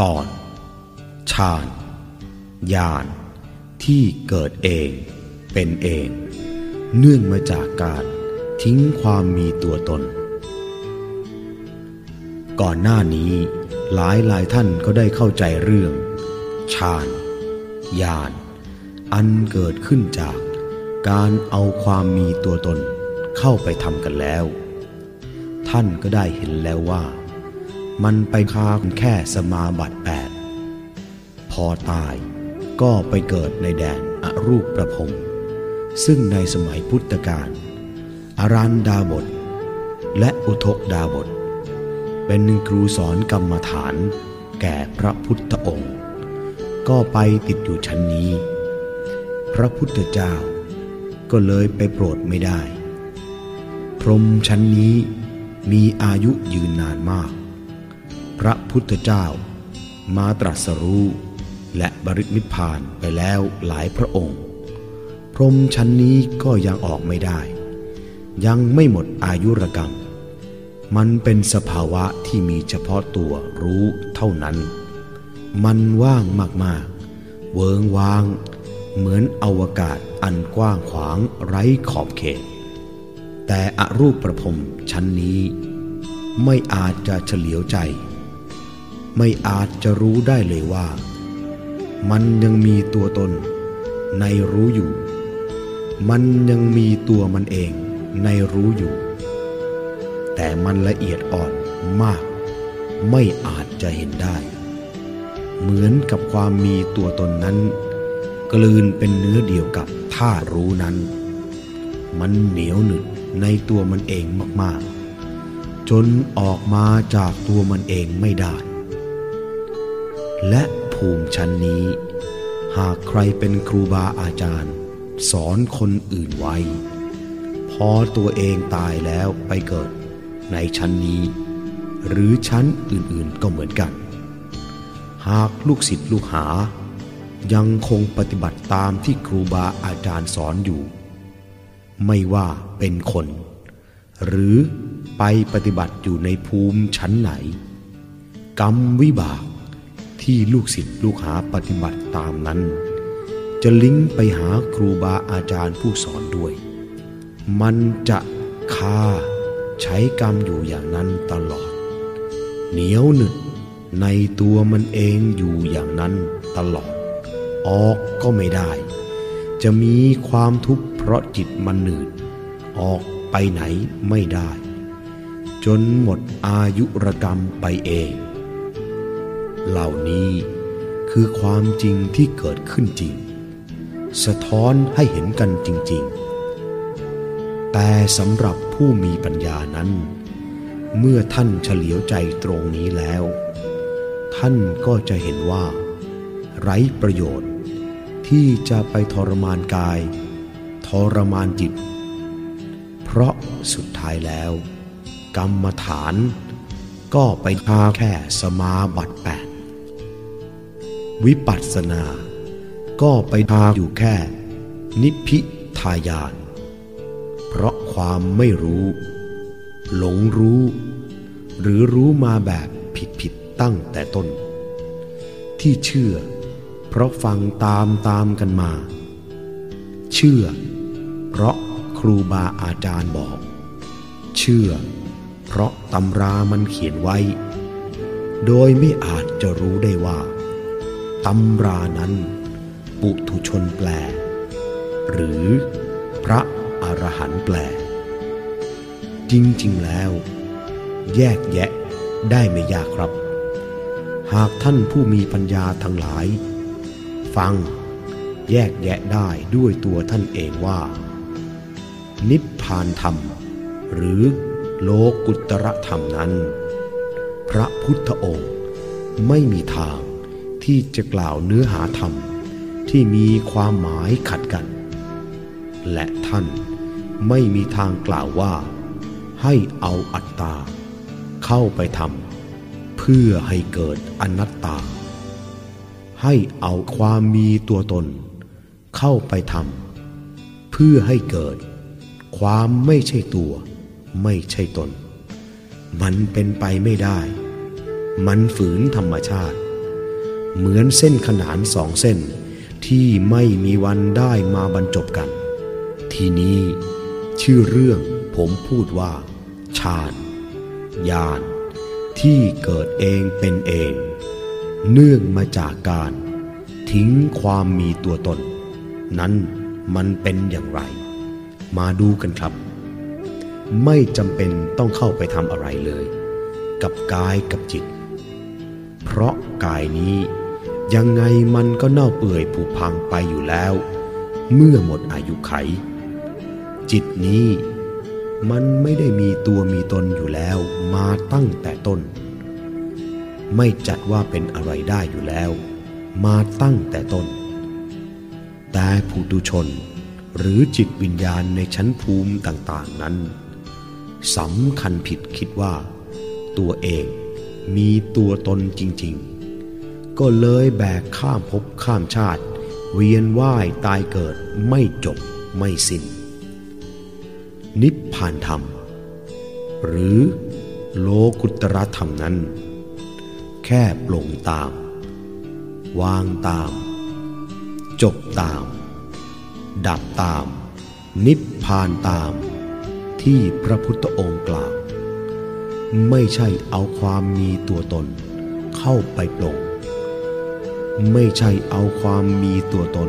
ตอนฌานญาณที่เกิดเองเป็นเอง เนื่องมาจากการทิ้งความมีตัวตน ก่อนหน้านี้หลายหลายท่านก็ได้เข้าใจเรื่องฌานญาณอันเกิดขึ้นจากการเอาความมีตัวตนเข้าไปทำกันแล้ว ท่านก็ได้เห็นแล้วว่า มันไปคาแค่สมาบัติแปดพอตายก็ไปเกิดในแดนอรูปประพงซึ่งในสมัยพุทธกาลอารันดาบท และอุทกดาบท เป็นหนึ่งครูสอนกรรมฐานแก่พระพุทธองค์ ก็ไปติดอยู่ชั้นนี้ พระพุทธเจ้าก็เลยไปโปรดไม่ได้ พรมชั้นนี้มีอายุยืนนานมาก ระพุทธเจ้า มาตรัสรู้ และบรินิพานไปแล้วหลายพระองค์ พรหมชั้นนี้ก็ยังออกไม่ได้ ยังไม่หมดอายุรกรรม มันเป็นสภาวะที่มีเฉพาะตัวรู้เท่านั้น มันว่างมากๆ เวิงว้าง เหมือนอวกาศอันกว้างขวางไร้ขอบเขต แต่อรูปประพรมชั้นนี้ไม่อาจจะเฉลียวใจ ไม่อาจจะรู้ได้เลยว่า มันยังมีตัวตนในรู้อยู่ มันยังมีตัวมันเองในรู้อยู่ แต่มันละเอียดอ่อนมาก ไม่อาจจะเห็นได้ เหมือนกับความมีตัวตนนั้น กลืนเป็นเนื้อเดียวกับท่ารู้นั้น มันเหนียวหนึบในตัวมันเองมากๆ จนออกมาจากตัวมันเองไม่ได้ และภูมิชั้นนี้ หากใครเป็นครูบาอาจารย์ สอนคนอื่นไว้ พอตัวเองตายแล้วไปเกิด ในชั้นนี้ หรือชั้นอื่นๆก็เหมือนกัน หากลูกศิษย์ลูกหา ยังคงปฏิบัติตามที่ครูบาอาจารย์สอนอยู่ ไม่ว่าเป็นคน หรือไปปฏิบัติอยู่ในภูมิชั้นไหน กรรมวิบาก ที่ลูกศิษย์ลูกหาปฏิบัติตามนั้น จะลิงก์ไปหาครูบาอาจารย์ผู้สอนด้วย มันจะคาใช้กรรมอยู่อย่างนั้นตลอด เหนียวหนึบในตัวมันเองอยู่อย่างนั้นตลอด ออกก็ไม่ได้ จะมีความทุกข์เพราะจิตมันหนืด ออกไปไหนไม่ได้ จนหมดอายุรกรรมไปเอง เหล่านี้คือความจริงที่เกิดขึ้นจริง สะท้อนให้เห็นกันจริง ๆ แต่สำหรับผู้มีปัญญานั้น เมื่อท่านเฉลียวใจตรงนี้แล้ว ท่านก็จะเห็นว่า ไร้ประโยชน์ที่จะไปทรมานกาย ทรมานจิต เพราะสุดท้ายแล้ว กรรมฐานก็ไปคาแค่สมาบัติแปด วิปัสสนา ก็ไปทาอยู่แค่ นิพิทายาน เพราะความไม่รู้ หลงรู้ หรือรู้มาแบบผิดๆตั้งแต่ต้น ที่เชื่อ เพราะฟังตามตามกันมา เชื่อ เพราะครูบาอาจารย์บอก เชื่อ เพราะตำรามันเขียนไว้ โดยไม่อาจจะรู้ได้ว่า ตำรานั้น ปุถุชนแปล หรือพระอรหันต์แปล จริงๆแล้ว แยกแยะได้ไม่ยากครับ หากท่านผู้มีปัญญาทั้งหลาย ฟังแยกแยะได้ด้วยตัวท่านเองว่า นิพพานธรรม หรือโลกุตรธรรมนั้น พระพุทธองค์ไม่มีทาง ที่จะกล่าวเนื้อหาธรรมที่มีความหมายขัดกัน และท่านไม่มีทางกล่าวว่า ให้เอาอัตตา เข้าไปทำเพื่อให้เกิดอนัตตา ให้เอาความมีตัวตน เข้าไปทำเพื่อให้เกิด ความไม่ใช่ตัว ไม่ใช่ตน มันเป็นไปไม่ได้ มันฝืนธรรมชาติ เหมือนเส้นขนานสองเส้น ที่ไม่มีวันได้มาบรรจบกัน ทีนี้ ชื่อเรื่องผมพูดว่าฌานญาณที่เกิดเองเป็นเอง เนื่องมาจากการ ทิ้งความมีตัวตน นั้นมันเป็นอย่างไร มาดูกันครับ ไม่จำเป็นต้องเข้าไปทำอะไรเลย กับกายกับจิต เพราะกายนี้ ยังไงมันก็เน่าเปื่อยผุพังไปอยู่แล้ว เมื่อหมดอายุไข จิตนี้มันไม่ได้มีตัวมีตนอยู่แล้วมาตั้งแต่ต้น ไม่จัดว่าเป็นอะไรได้อยู่แล้ว มาตั้งแต่ต้น แต่ผู้ตุชนหรือจิตวิญญาณในชั้นภูมิต่างๆนั้นสำคัญผิดคิดว่า ตัวเองมีตัวตนจริง ๆ ก็เลยแบกข้ามภพข้ามชาติ เวียนว่ายตายเกิดไม่จบไม่สิน้น นิพพานธรรม หรือโลกุตรธรรมนั้น แค่ปลงตาม วางตาม จบตาม ดับตาม นิพพานตาม ที่พระพุทธองค์กล่าว ไม่ใช่เอาความมีตัวตนเข้าไปปลง ไม่ใช่เอาความมีตัวตน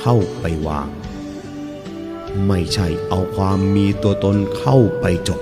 เข้าไปวาง ไม่ใช่เอาความมีตัวตนเข้าไปจบ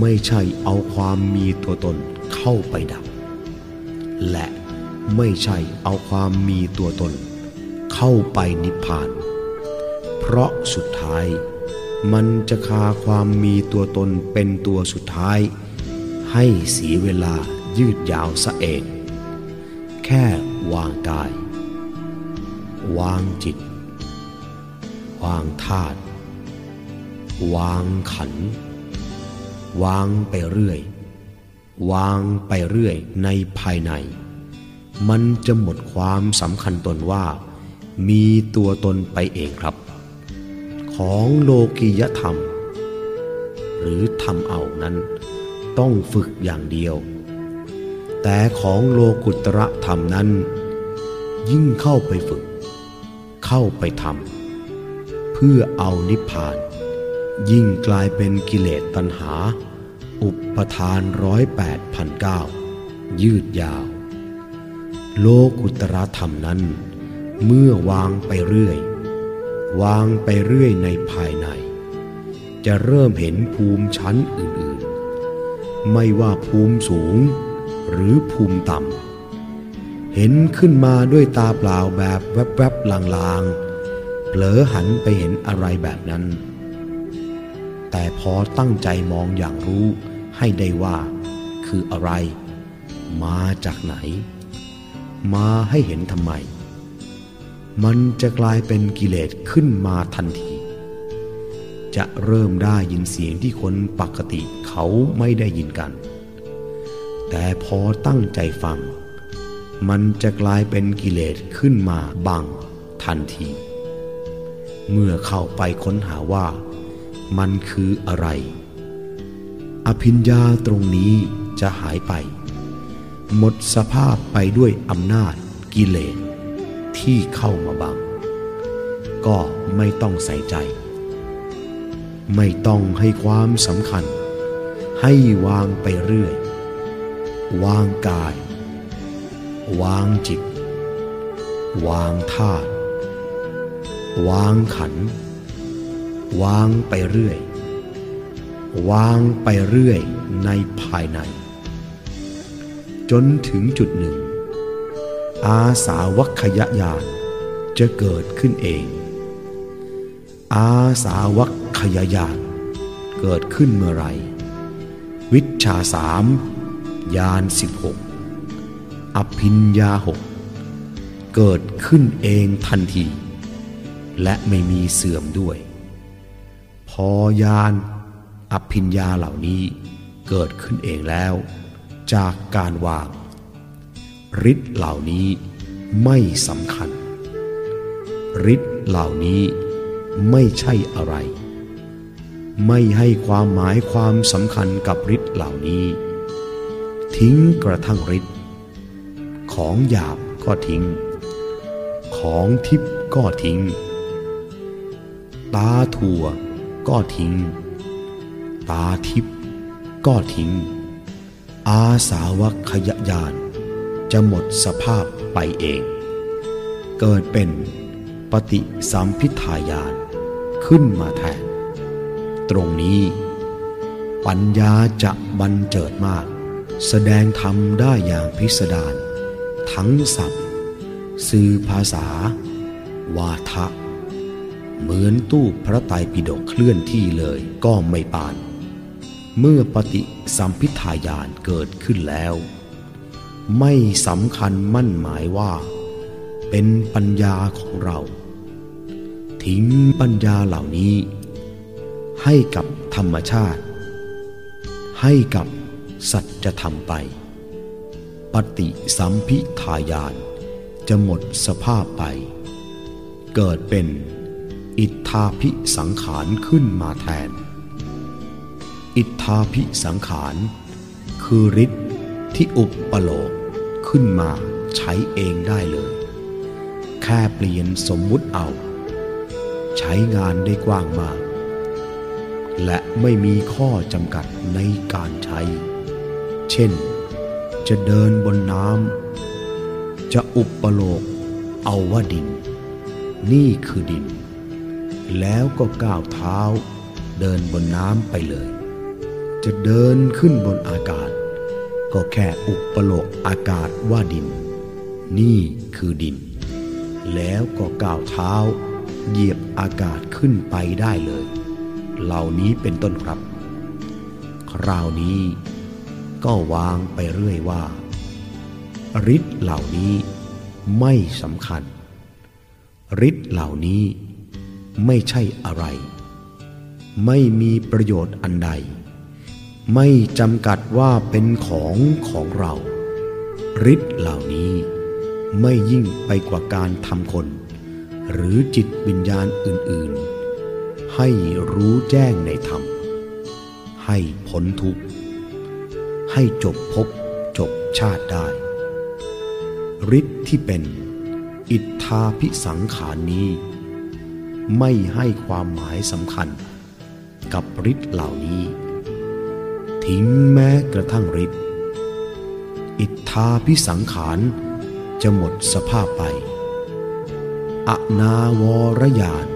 ไม่ใช่เอาความมีตัวตนเข้าไปดับ และไม่ใช่เอาความมีตัวตน เข้าไปนิพพาน เพราะสุดท้าย มันจะคาความมีตัวตนเป็นตัวสุดท้าย ให้เสียเวลายืดยาวซะเอง แค่วางกาย วางจิต วางธาตุวางขัน วางไปเรื่อย วางไปเรื่อยในภายใน มันจะหมดความสำคัญตนว่า มีตัวตนไปเองครับ ของโลกียธรรม หรือทำเอานั้น ต้องฝึกอย่างเดียว แต่ของโลกุตระธรรมนั้น ยิ่งเข้าไปฝึก เข้าไปทำเพื่อเอานิพพาน ยิ่งกลายเป็นกิเลสตัณหา อุปทานร้อยแปดพันเก้ายืดยาว โลกุตระธรรมนั้น เมื่อวางไปเรื่อย วางไปเรื่อยในภายใน จะเริ่มเห็นภูมิชั้นอื่นๆ ไม่ว่าภูมิสูง หรือภูมิต่ำ เห็นขึ้นมาด้วยตาเปล่าแบบแวบๆลางๆ เผลอหันไปเห็นอะไรแบบนั้น แต่พอตั้งใจมองอย่างรู้ให้ได้ว่าคืออะไร มาจากไหน มาให้เห็นทำไม มันจะกลายเป็นกิเลสขึ้นมาทันที จะเริ่มได้ยินเสียงที่คนปกติเขาไม่ได้ยินกัน แต่พอตั้งใจฟัง มันจะกลายเป็นกิเลสขึ้นมาบังทันที เมื่อเข้าไปค้นหาว่า มันคืออะไร อภิญญาตรงนี้จะหายไป หมดสภาพไปด้วยอำนาจกิเลสที่เข้ามาบัง ก็ไม่ต้องใส่ใจ ไม่ต้องให้ความสำคัญ ให้วางไปเรื่อย วางกาย วางจิต วางธาตุวางขัน วางไปเรื่อย วางไปเรื่อยในภายใน จนถึงจุดหนึ่ง อาสาวัคยญาณจะเกิดขึ้นเอง อาสาวัคยญาณเกิดขึ้นเมื่อไร วิชาสาม ญาณสิบหกอภิญญาหกเกิดขึ้นเองทันที และไม่มีเสื่อมด้วย พอยานอภิญญาเหล่านี้เกิดขึ้นเองแล้ว จากการวางฤทธิ์เหล่านี้ไม่สำคัญฤทธิ์เหล่านี้ไม่ใช่อะไร ไม่ให้ความหมายความสำคัญกับฤทธิ์เหล่านี้ ทิ้งกระทั่งฤทธิ์ของหยาบก็ทิ้ง ของทิพย์ก็ทิ้ง ตาถั่วก็ทิ้ง ตาทิพย์ก็ทิ้ง อาสาวกขยยานจะหมดสภาพไปเอง เกิดเป็นปฏิสัมพิทายานขึ้นมาแทน ตรงนี้ ปัญญาจะบันเจิดมาก แสดงธรรมได้อย่างพิสดารทั้งศัพท์ สื่อภาษา วาทะ เหมือนตู้พระไตรปิฎกเคลื่อนที่เลยก็ไม่ปาน เมื่อปฏิสัมพิทายานเกิดขึ้นแล้ว ไม่สำคัญมั่นหมายว่า เป็นปัญญาของเรา ทิ้งปัญญาเหล่านี้ ให้กับธรรมชาติ ให้กับ สัจธรรมไป ปฏิสัมพิทายานจะหมดสภาพไป เกิดเป็นอิทธาพิสังขารขึ้นมาแทน อิทธาพิสังขาร คือฤทธิ์ที่อุปปโลกขึ้นมาใช้เองได้เลย แค่เปลี่ยนสมมุติเอา ใช้งานได้กว้างมาก และไม่มีข้อจำกัดในการใช้ เช่น จะเดินบนน้ำจะอุปโลกเอาว่าดิน นี่คือดิน แล้วก็ก้าวเท้า เดินบนน้ำไปเลย จะเดินขึ้นบนอากาศ ก็แค่อุปปโลกอากาศว่าดิน นี่คือดิน แล้วก็ก้าวเท้า เหยียบอากาศขึ้นไปได้เลย เหล่านี้เป็นต้นครับ คราวนี้ ก็วางไปเรื่อยว่าฤทธิ์เหล่านี้ไม่สำคัญฤทธิ์เหล่านี้ไม่ใช่อะไร ไม่มีประโยชน์อันใด ไม่จำกัดว่าเป็นของของเราฤทธิ์เหล่านี้ไม่ยิ่งไปกว่าการทำคน หรือจิตวิญญาณอื่น ๆ ให้รู้แจ้งในธรรม ให้พ้นทุกข์ ให้จบภพจบชาติได้ฤทธิ์ที่เป็น อิทธาพิสังขารนี้ ไม่ให้ความหมายสำคัญ กับฤทธิ์เหล่านี้ ทิ้งแม้กระทั่งฤทธิ์อิทธาพิสังขารจะหมดสภาพไป อนาวรยาน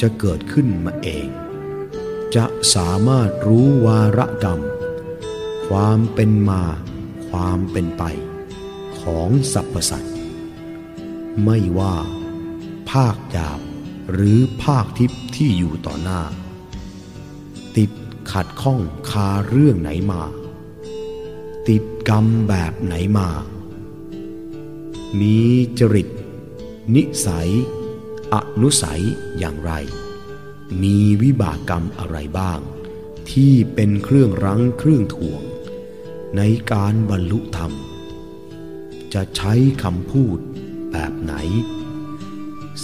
จะเกิดขึ้นมาเอง จะสามารถรู้วาระกรรม ความเป็นมา ความเป็นไป ของสรรพสัตว์ไม่ว่า ภาคหยาบหรือภาคทิพย์ที่อยู่ต่อหน้า ติดขัดข้องคาเรื่องไหนมา ติดกรรมแบบไหนมา มีจริต นิสัย อนุสัยอย่างไร มีวิบากกรรมอะไรบ้าง ที่เป็นเครื่องรั้งเครื่องถ่วง ในการบรรลุธรรม จะใช้คำพูดแบบไหน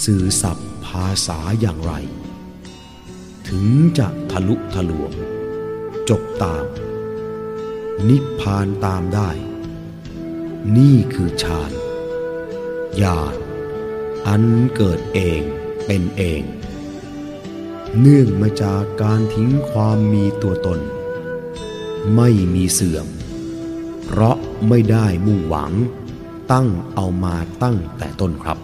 สื่อสับภาษาอย่างไร ถึงจะทะลุทะลวง จบตาม นิพพานตามได้ นี่คือฌานญาณอันเกิดเองเป็นเอง เนื่องมาจากการทิ้งความมีตัวตน ไม่มีเสื่อม เพราะไม่ได้มุ่งหวัง ตั้งเอามาตั้งแต่ต้นครับ